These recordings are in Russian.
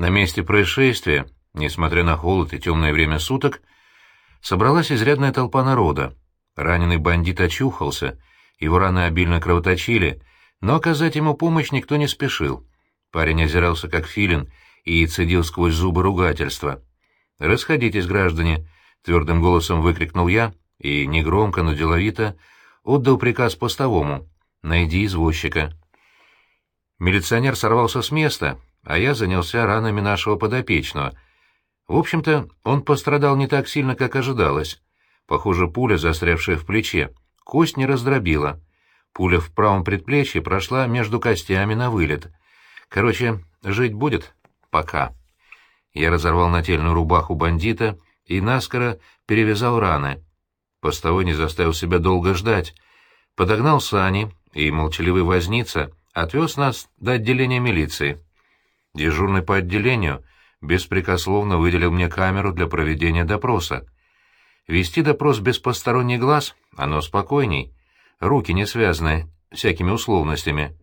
На месте происшествия, несмотря на холод и темное время суток, собралась изрядная толпа народа. Раненый бандит очухался, его раны обильно кровоточили, но оказать ему помощь никто не спешил. Парень озирался как филин и цедил сквозь зубы ругательства. «Расходитесь, граждане!» — твердым голосом выкрикнул я и, негромко, но деловито, отдал приказ постовому. «Найди извозчика». Милиционер сорвался с места, а я занялся ранами нашего подопечного. В общем-то, он пострадал не так сильно, как ожидалось. Похоже, пуля, застрявшая в плече, кость не раздробила. Пуля в правом предплечье прошла между костями на вылет. Короче, жить будет? Пока. Я разорвал нательную рубаху бандита и наскоро перевязал раны. Постовой не заставил себя долго ждать. Подогнал сани, и молчаливый возница отвез нас до отделения милиции. Дежурный по отделению беспрекословно выделил мне камеру для проведения допроса. Вести допрос без посторонних глаз — оно спокойней. Руки не связаны всякими условностями.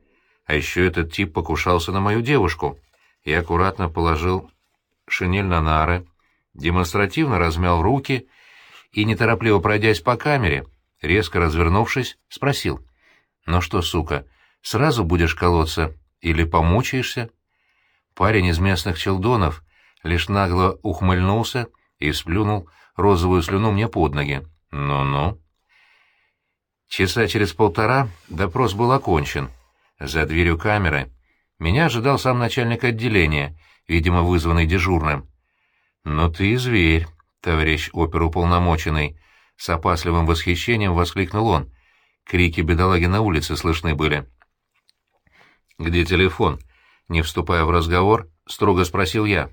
А еще этот тип покушался на мою девушку. Я аккуратно положил шинель на нары, демонстративно размял руки и, неторопливо пройдясь по камере, резко развернувшись, спросил. «Ну что, сука, сразу будешь колоться или помучаешься?» Парень из местных челдонов лишь нагло ухмыльнулся и сплюнул розовую слюну мне под ноги. «Ну-ну». Часа через полтора допрос был окончен. За дверью камеры меня ожидал сам начальник отделения, видимо, вызванный дежурным. «Ну ты зверь, товарищ оперуполномоченный!» С опасливым восхищением воскликнул он. Крики бедолаги на улице слышны были. «Где телефон?» Не вступая в разговор, строго спросил я.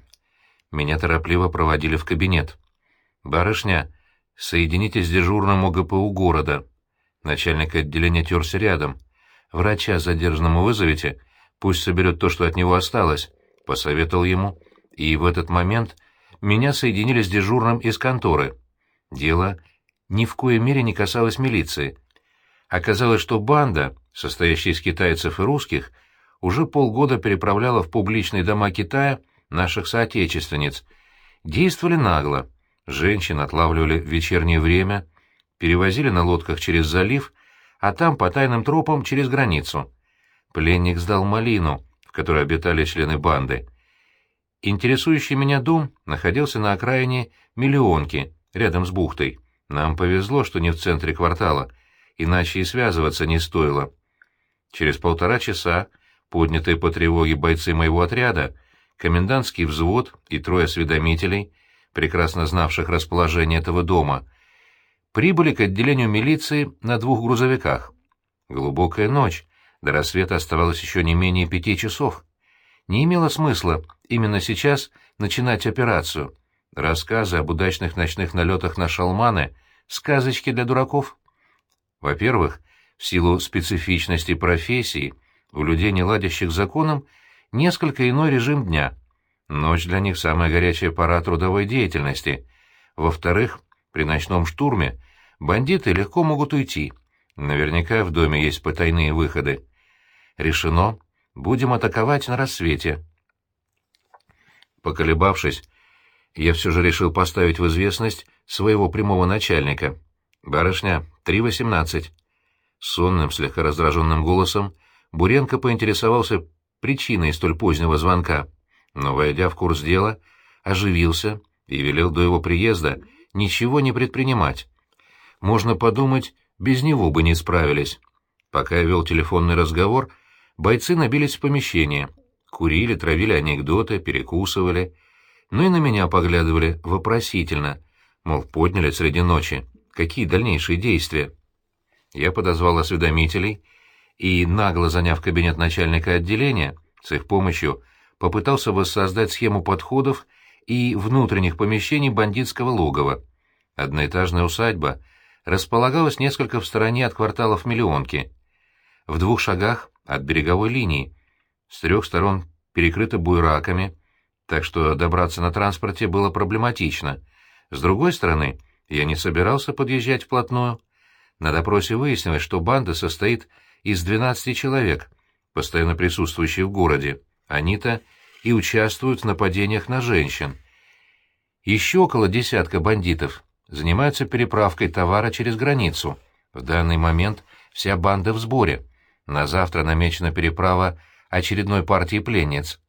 Меня торопливо проводили в кабинет. «Барышня, соединитесь с дежурным ОГПУ города». Начальник отделения терся рядом. «Врача задержанному вызовите, пусть соберет то, что от него осталось», — посоветовал ему. И в этот момент меня соединили с дежурным из конторы. Дело ни в коей мере не касалось милиции. Оказалось, что банда, состоящая из китайцев и русских, уже полгода переправляла в публичные дома Китая наших соотечественниц. Действовали нагло. Женщин отлавливали в вечернее время, перевозили на лодках через залив, а там по тайным тропам через границу. Пленник сдал малину, в которой обитали члены банды. Интересующий меня дом находился на окраине Миллионки, рядом с бухтой. Нам повезло, что не в центре квартала, иначе и связываться не стоило. Через полтора часа, поднятые по тревоге бойцы моего отряда, комендантский взвод и трое осведомителей, прекрасно знавших расположение этого дома, прибыли к отделению милиции на двух грузовиках. Глубокая ночь, до рассвета оставалось еще не менее пяти часов. Не имело смысла именно сейчас начинать операцию. Рассказы об удачных ночных налетах на шалманы — сказочки для дураков. Во-первых, в силу специфичности профессии, у людей, не ладящих законом, несколько иной режим дня. Ночь для них — самая горячая пора трудовой деятельности. Во-вторых, при ночном штурме бандиты легко могут уйти. Наверняка в доме есть потайные выходы. Решено Будем атаковать на рассвете. Поколебавшись, я все же решил поставить в известность своего прямого начальника. «Барышня, 3.18». Сонным, слегка раздраженным голосом Буренко поинтересовался причиной столь позднего звонка, но, войдя в курс дела, оживился и велел до его приезда ничего не предпринимать. Можно подумать, без него бы не справились. Пока я вел телефонный разговор — Бойцы набились в помещение, курили, травили анекдоты, перекусывали, ну и на меня поглядывали вопросительно, мол, подняли среди ночи. Какие дальнейшие действия? Я подозвал осведомителей и, нагло заняв кабинет начальника отделения, с их помощью попытался воссоздать схему подходов и внутренних помещений бандитского логова. Одноэтажная усадьба располагалась несколько в стороне от кварталов Миллионки. В двух шагах от береговой линии. С трех сторон перекрыто буйраками, так что добраться на транспорте было проблематично. С другой стороны, я не собирался подъезжать вплотную. На допросе выяснилось, что банда состоит из 12 человек, постоянно присутствующих в городе. Они-то и участвуют в нападениях на женщин. Еще около десятка бандитов занимаются переправкой товара через границу. В данный момент вся банда в сборе. На завтра намечена переправа очередной партии пленниц.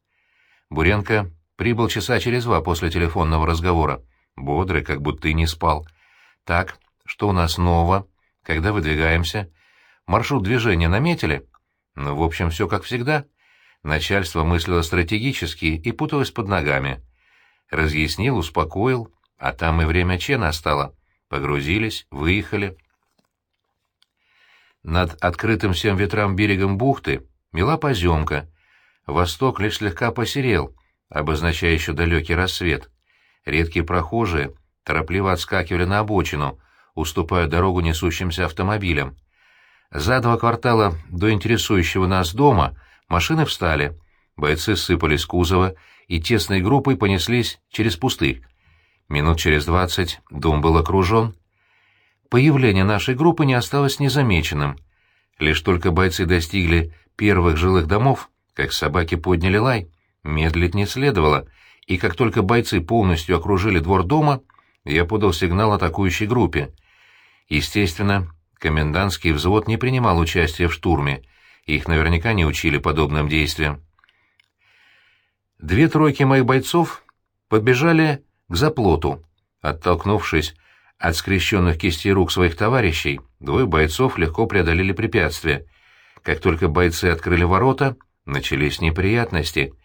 Буренко прибыл часа через два после телефонного разговора. Бодрый, как будто и не спал. «Так, что у нас нового? Когда выдвигаемся? Маршрут движения наметили?» «Ну, в общем, все как всегда». Начальство мыслило стратегически и путалось под ногами. Разъяснил, успокоил, а там и время Че настало. Погрузились, выехали. Над открытым всем ветрам берегом бухты мела поземка. Восток лишь слегка посерел, обозначая еще далекий рассвет. Редкие прохожие торопливо отскакивали на обочину, уступая дорогу несущимся автомобилям. За два квартала до интересующего нас дома машины встали, бойцы сыпались с кузова и тесной группой понеслись через пустырь. Минут через двадцать дом был окружен. Появление нашей группы не осталось незамеченным. Лишь только бойцы достигли первых жилых домов, как собаки подняли лай. Медлить не следовало, и как только бойцы полностью окружили двор дома, я подал сигнал атакующей группе. Естественно, комендантский взвод не принимал участия в штурме, их наверняка не учили подобным действиям. Две тройки моих бойцов побежали к заплоту. Оттолкнувшись от скрещенных кистей рук своих товарищей, двое бойцов легко преодолели препятствие. Как только бойцы открыли ворота, начались неприятности —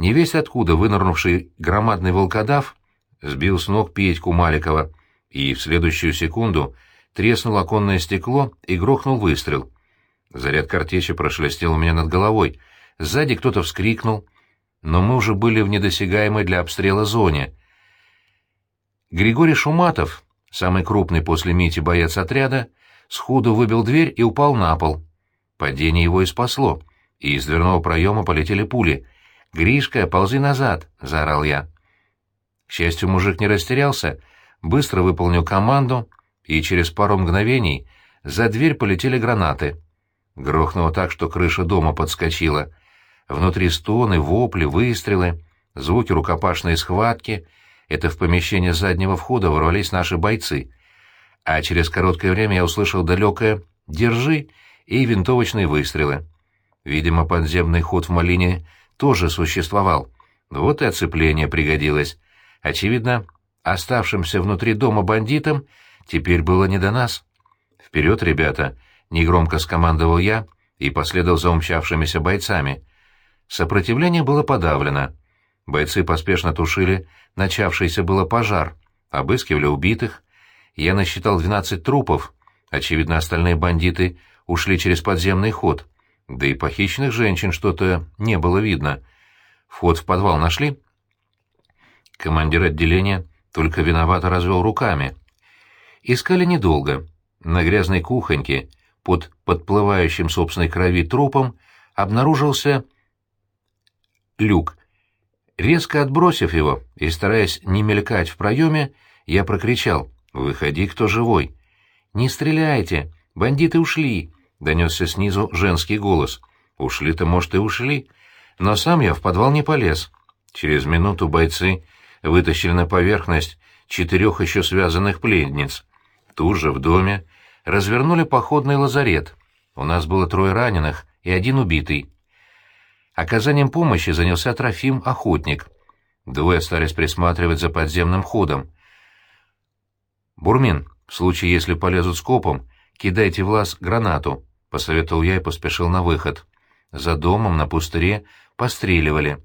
не весь откуда вынырнувший громадный волкодав сбил с ног Петьку Маликова, и в следующую секунду треснуло оконное стекло и грохнул выстрел. Заряд картечи прошелестел у меня над головой. Сзади кто-то вскрикнул, но мы уже были в недосягаемой для обстрела зоне. Григорий Шуматов, самый крупный после Мити боец отряда, сходу выбил дверь и упал на пол. Падение его и спасло, и из дверного проема полетели пули — «Гришка, ползи назад!» — заорал я. К счастью, мужик не растерялся, быстро выполнил команду, и через пару мгновений за дверь полетели гранаты. Грохнуло так, что крыша дома подскочила. Внутри стоны, вопли, выстрелы, звуки рукопашной схватки. Это в помещение заднего входа ворвались наши бойцы. А через короткое время я услышал далекое «Держи!» и винтовочные выстрелы. Видимо, подземный ход в Малине тоже существовал. Вот и оцепление пригодилось. Очевидно, оставшимся внутри дома бандитам теперь было не до нас. «Вперед, ребята!» — негромко скомандовал я и последовал за умчавшимися бойцами. Сопротивление было подавлено. Бойцы поспешно тушили начавшийся было пожар, обыскивали убитых. Я насчитал двенадцать трупов. Очевидно, остальные бандиты ушли через подземный ход. Да и похищенных женщин что-то не было видно. Вход в подвал нашли? Командир отделения только виновато развел руками. Искали недолго. На грязной кухоньке, под подплывающим собственной крови трупом, обнаружился люк. Резко отбросив его и стараясь не мелькать в проеме, я прокричал «Выходи, кто живой!» «Не стреляйте! Бандиты ушли!» — донесся снизу женский голос. «Ушли-то, может, и ушли, но сам я в подвал не полез». Через минуту бойцы вытащили на поверхность четырех еще связанных пленниц. Тут же в доме развернули походный лазарет. У нас было трое раненых и один убитый. Оказанием помощи занялся Трофим Охотник. Двое остались присматривать за подземным ходом. «Бурмин, в случае, если полезут скопом, кидайте в лаз гранату», — посоветовал я и поспешил на выход. За домом на пустыре постреливали.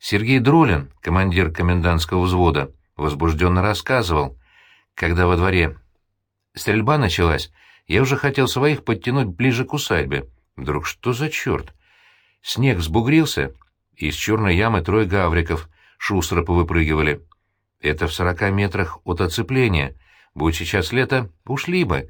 Сергей Дролин, командир комендантского взвода, возбужденно рассказывал, когда во дворе стрельба началась, я уже хотел своих подтянуть ближе к усадьбе. Вдруг что за черт? Снег взбугрился, и из черной ямы трое гавриков шустро повыпрыгивали. Это в сорока метрах от оцепления. Будь сейчас лето, ушли бы.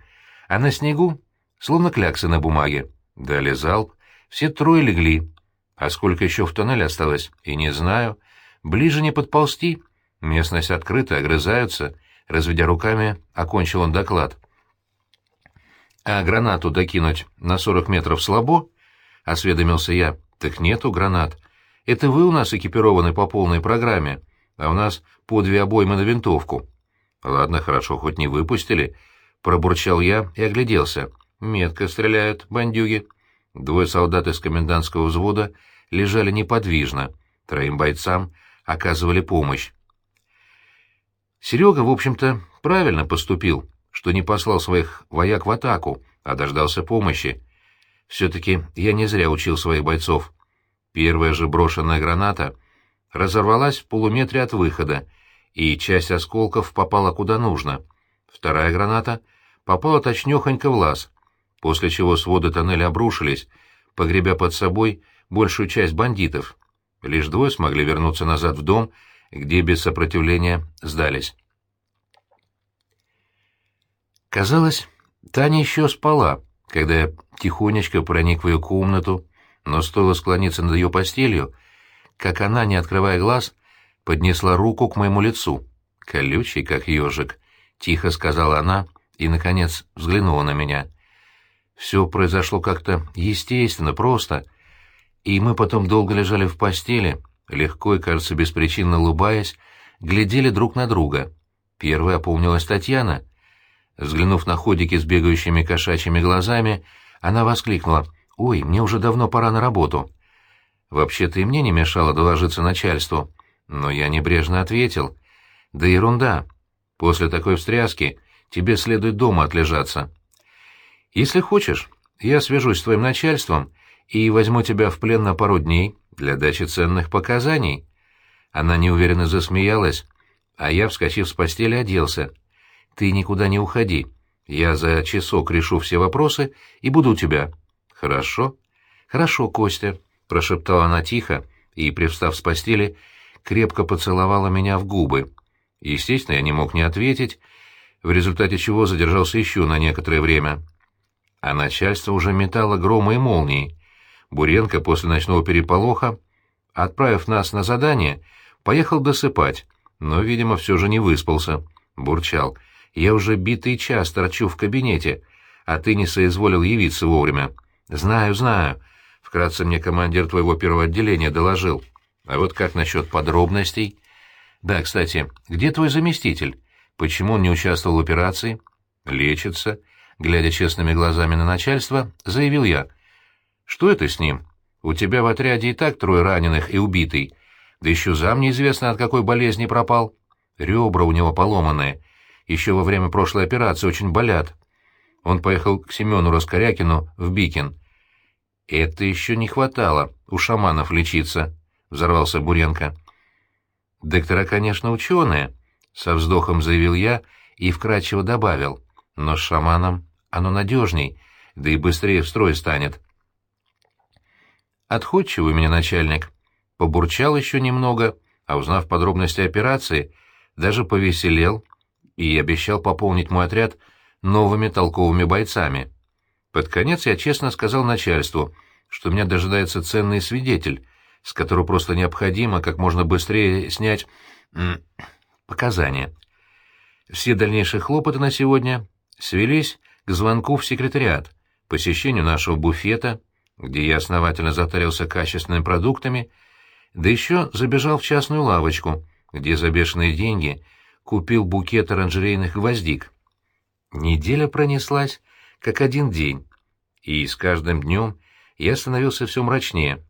А на снегу словно кляксы на бумаге. Дали залп, все трое легли. А сколько еще в тоннеле осталось, и не знаю. Ближе не подползти. Местность открыта, огрызаются. Разведя руками, окончил он доклад. А гранату докинуть на сорок метров слабо? Осведомился я. Так нету гранат. Это вы у нас экипированы по полной программе, а у нас по две обоймы на винтовку». «Ладно, хорошо, хоть не выпустили», — пробурчал я и огляделся. «Метко стреляют, бандюги». Двое солдат из комендантского взвода лежали неподвижно, троим бойцам оказывали помощь. Серега, в общем-то, правильно поступил, что не послал своих вояк в атаку, а дождался помощи. Все-таки я не зря учил своих бойцов. Первая же брошенная граната разорвалась в полуметре от выхода, и часть осколков попала куда нужно. Вторая граната попала точнёхонько в лаз, после чего своды тоннеля обрушились, погребя под собой большую часть бандитов. Лишь двое смогли вернуться назад в дом, где без сопротивления сдались. Казалось, Таня еще спала, когда я тихонечко проник в ее комнату, но стоило склониться над ее постелью, как она, не открывая глаз, поднесла руку к моему лицу. «Колючий, как ежик», — тихо сказала она и, наконец, взглянула на меня. Все произошло как-то естественно, просто, и мы потом долго лежали в постели, легко и, кажется, беспричинно улыбаясь, глядели друг на друга. Первой опомнилась Татьяна. Взглянув на ходики с бегающими кошачьими глазами, она воскликнула «Ой, мне уже давно пора на работу». Вообще-то и мне не мешало доложиться начальству, но я небрежно ответил «Да ерунда. После такой встряски тебе следует дома отлежаться. Если хочешь, я свяжусь с твоим начальством и возьму тебя в плен на пару дней для дачи ценных показаний». Она неуверенно засмеялась, а я, вскочив с постели, оделся. «Ты никуда не уходи. Я за часок решу все вопросы и буду у тебя». «Хорошо?» «Хорошо, Костя», — прошептала она тихо и, привстав с постели, крепко поцеловала меня в губы. Естественно, я не мог не ответить, в результате чего задержался еще на некоторое время. А начальство уже метало громы и молнии. Буренко после ночного переполоха, отправив нас на задание, поехал досыпать, но, видимо, все же не выспался. Бурчал. «Я уже битый час торчу в кабинете, а ты не соизволил явиться вовремя». «Знаю, знаю», — вкратце мне командир твоего первого отделения доложил. «А вот как насчет подробностей?» «Да, кстати, где твой заместитель? Почему он не участвовал в операции?» «Лечится», — глядя честными глазами на начальство, заявил я. Что это с ним? У тебя в отряде и так трое раненых и убитый. Да еще зам неизвестно от какой болезни пропал. Ребра у него поломанные. Еще во время прошлой операции очень болят. Он поехал к Семену Раскорякину в Бикин. «Это еще не хватало у шаманов лечиться», — взорвался Буренко. «Доктора, конечно, ученые», — со вздохом заявил я и вкратчиво добавил. «Но с шаманом оно надежней, да и быстрее в строй станет». Отходчивый у меня начальник. Побурчал еще немного, а узнав подробности операции, даже повеселел и обещал пополнить мой отряд новыми толковыми бойцами. Под конец я честно сказал начальству, что меня дожидается ценный свидетель, с которого просто необходимо как можно быстрее снять показания. Все дальнейшие хлопоты на сегодня свелись к звонку в секретариат, посещению нашего буфета — где я основательно затарился качественными продуктами, да еще забежал в частную лавочку, где за бешеные деньги купил букет оранжерейных гвоздик. Неделя пронеслась, как один день, и с каждым днем я становился все мрачнее.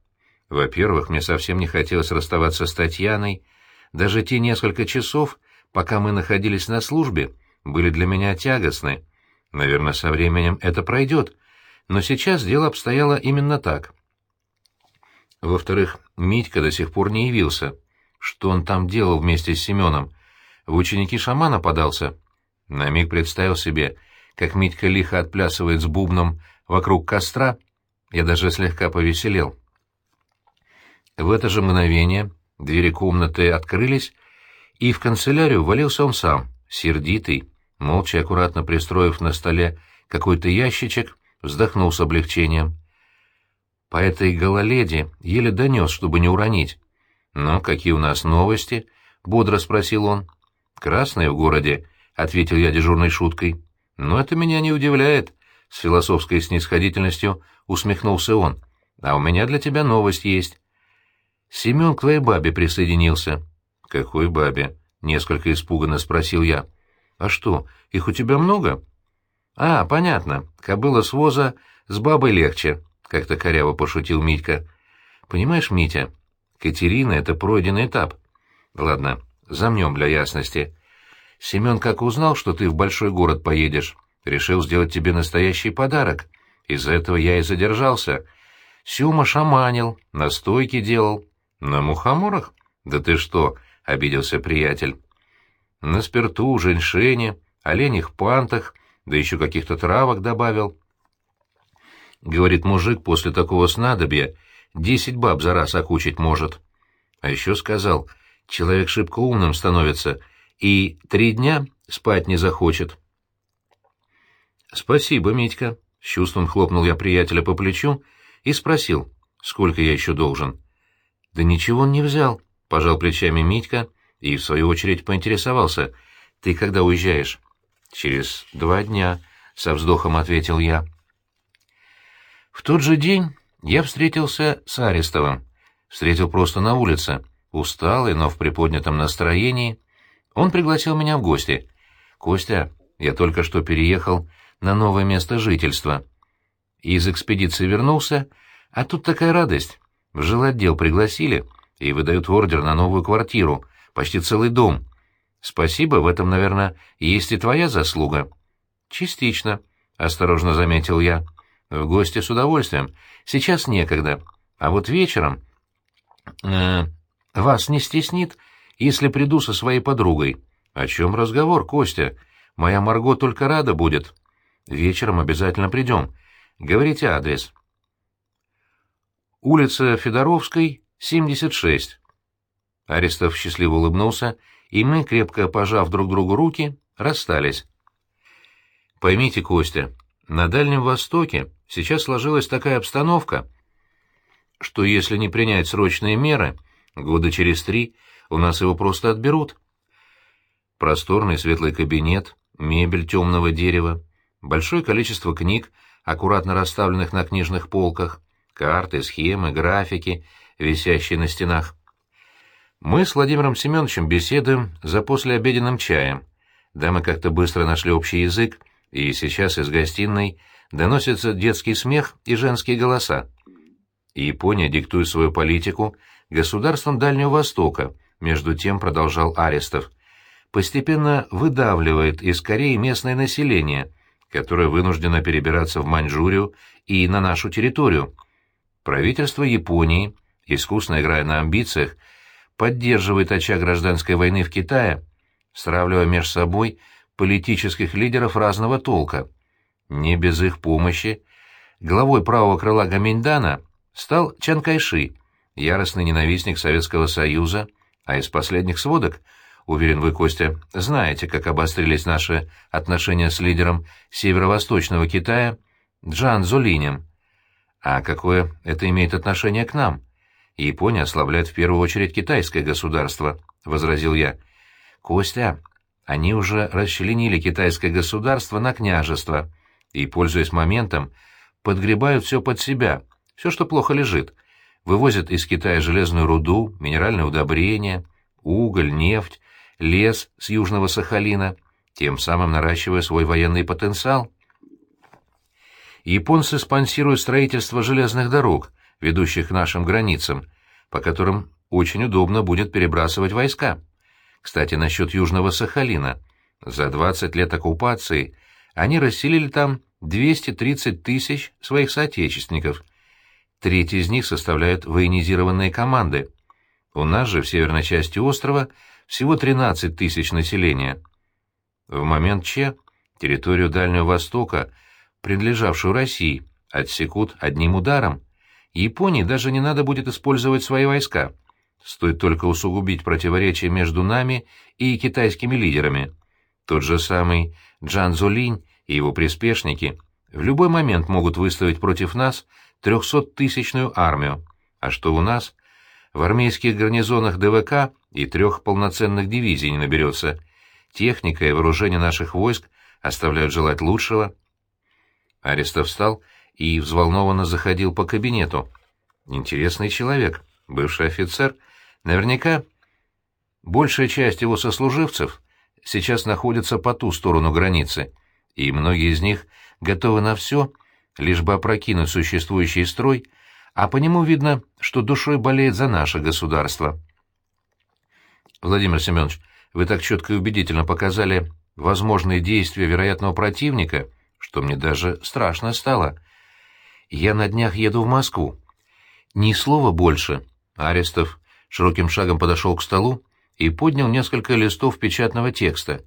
Во-первых, мне совсем не хотелось расставаться с Татьяной, даже те несколько часов, пока мы находились на службе, были для меня тягостны. Наверное, со временем это пройдет, но сейчас дело обстояло именно так. Во-вторых, Митька до сих пор не явился. Что он там делал вместе с Семеном? В ученики шамана подался? На миг представил себе, как Митька лихо отплясывает с бубном вокруг костра, я даже слегка повеселел. В это же мгновение двери комнаты открылись, и в канцелярию валился он сам, сердитый, молча аккуратно пристроив на столе какой-то ящичек, вздохнул с облегчением. По этой гололеде еле донес, чтобы не уронить. «Ну, какие у нас новости?» — бодро спросил он. «Красные в городе», — ответил я дежурной шуткой. «Но это меня не удивляет», — с философской снисходительностью усмехнулся он. «А у меня для тебя новость есть». Семен к твоей бабе присоединился». «Какой бабе?» — несколько испуганно спросил я. «А что, их у тебя много?» «А, понятно. Кобыла с воза с бабой легче», — как-то коряво пошутил Митька. «Понимаешь, Митя, Катерина — это пройденный этап. Ладно, замнем для ясности. Семен как узнал, что ты в большой город поедешь, решил сделать тебе настоящий подарок. Из-за этого я и задержался. Сюма шаманил, настойки делал. На мухоморах? Да ты что, — обиделся приятель. На спирту, женьшене, оленях пантах, да еще каких-то травок добавил. Говорит, мужик после такого снадобья десять баб за раз окучить может. А еще сказал, человек шибко умным становится и три дня спать не захочет. «Спасибо, Митька», — с чувством хлопнул я приятеля по плечу и спросил, сколько я еще должен. «Да ничего он не взял», — пожал плечами Митька и, в свою очередь, поинтересовался. «Ты когда уезжаешь?» «Через два дня», — со вздохом ответил я. В тот же день я встретился с Арестовым. Встретил просто на улице, усталый, но в приподнятом настроении. Он пригласил меня в гости. «Костя, я только что переехал на новое место жительства. Из экспедиции вернулся, а тут такая радость. В жилотдел пригласили и выдают ордер на новую квартиру, почти целый дом. Спасибо, в этом, наверное, есть и твоя заслуга». «Частично», — осторожно заметил я. В гости с удовольствием. Сейчас некогда. А вот вечером... Э, вас не стеснит, если приду со своей подругой. О чем разговор, Костя? Моя Марго только рада будет. Вечером обязательно придем. Говорите адрес. Улица Федоровской, 76. Арестов счастливо улыбнулся, и мы, крепко пожав друг другу руки, расстались. Поймите, Костя, на Дальнем Востоке сейчас сложилась такая обстановка, что если не принять срочные меры, года через три у нас его просто отберут. Просторный светлый кабинет, мебель темного дерева, большое количество книг, аккуратно расставленных на книжных полках, карты, схемы, графики, висящие на стенах. Мы с Владимиром Семеновичем беседуем за послеобеденным чаем. Да мы как-то быстро нашли общий язык, и сейчас из гостиной доносится детский смех и женские голоса. Япония диктует свою политику государством Дальнего Востока, между тем продолжал Арестов, постепенно выдавливает из Кореи местное население, которое вынуждено перебираться в Маньчжурию и на нашу территорию. Правительство Японии, искусно играя на амбициях, поддерживает очаг гражданской войны в Китае, сравнивая между собой политических лидеров разного толка. Не без их помощи главой правого крыла Гаминьдана стал Чан Кайши, яростный ненавистник Советского Союза, а из последних сводок, уверен вы, Костя, знаете, как обострились наши отношения с лидером северо-восточного Китая Джан Золинем. А какое это имеет отношение к нам? Япония ослабляет в первую очередь китайское государство, — возразил я. Костя, они уже расчленили китайское государство на княжество и, пользуясь моментом, подгребают все под себя, все, что плохо лежит. Вывозят из Китая железную руду, минеральные удобрения, уголь, нефть, лес с Южного Сахалина, тем самым наращивая свой военный потенциал. Японцы спонсируют строительство железных дорог, ведущих к нашим границам, по которым очень удобно будет перебрасывать войска. Кстати, насчет Южного Сахалина. За 20 лет оккупации они расселили там 230 тысяч своих соотечественников. Треть из них составляют военизированные команды. У нас же в северной части острова всего 13 тысяч населения. В момент Че территорию Дальнего Востока, принадлежавшую России, отсекут одним ударом. Японии даже не надо будет использовать свои войска — Стоит только усугубить противоречия между нами и китайскими лидерами. Тот же самый Джан Золинь и его приспешники в любой момент могут выставить против нас трехсоттысячную армию. А что у нас? В армейских гарнизонах ДВК и трех полноценных дивизий не наберется. Техника и вооружение наших войск оставляют желать лучшего. Арестов встал и взволнованно заходил по кабинету. Интересный человек. бывший офицер, наверняка большая часть его сослуживцев сейчас находится по ту сторону границы, и многие из них готовы на все, лишь бы опрокинуть существующий строй, а по нему видно, что душой болеет за наше государство. Владимир Семенович, вы так четко и убедительно показали возможные действия вероятного противника, что мне даже страшно стало. Я на днях еду в Москву. Ни слова больше. Арестов широким шагом подошел к столу и поднял несколько листов печатного текста.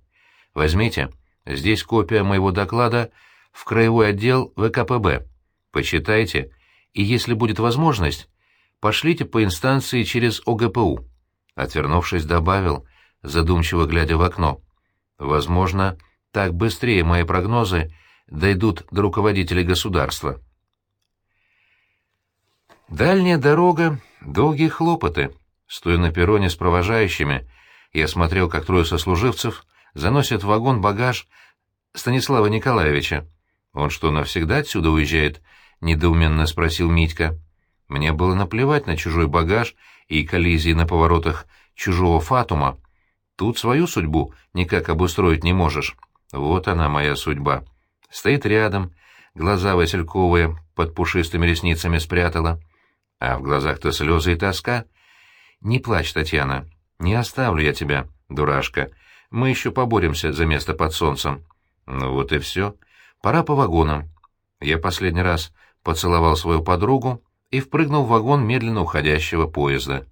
Возьмите, здесь копия моего доклада в краевой отдел ВКПБ. Почитайте, и если будет возможность, пошлите по инстанции через ОГПУ. Отвернувшись, добавил, задумчиво глядя в окно. Возможно, так быстрее мои прогнозы дойдут до руководителей государства. Дальняя дорога, долгие хлопоты. Стоя на перроне с провожающими, я смотрел, как трое сослуживцев заносят в вагон багаж Станислава Николаевича. «Он что, навсегда отсюда уезжает?» — недоуменно спросил Митька. Мне было наплевать на чужой багаж и коллизии на поворотах чужого фатума. Тут свою судьбу никак обустроить не можешь. Вот она, моя судьба. Стоит рядом, глаза васильковые под пушистыми ресницами спрятала. А в глазах-то слезы и тоска. Не плачь, Татьяна, не оставлю я тебя, дурашка. Мы еще поборемся за место под солнцем. Ну вот и все. Пора по вагонам. Я последний раз поцеловал свою подругу и впрыгнул в вагон медленно уходящего поезда.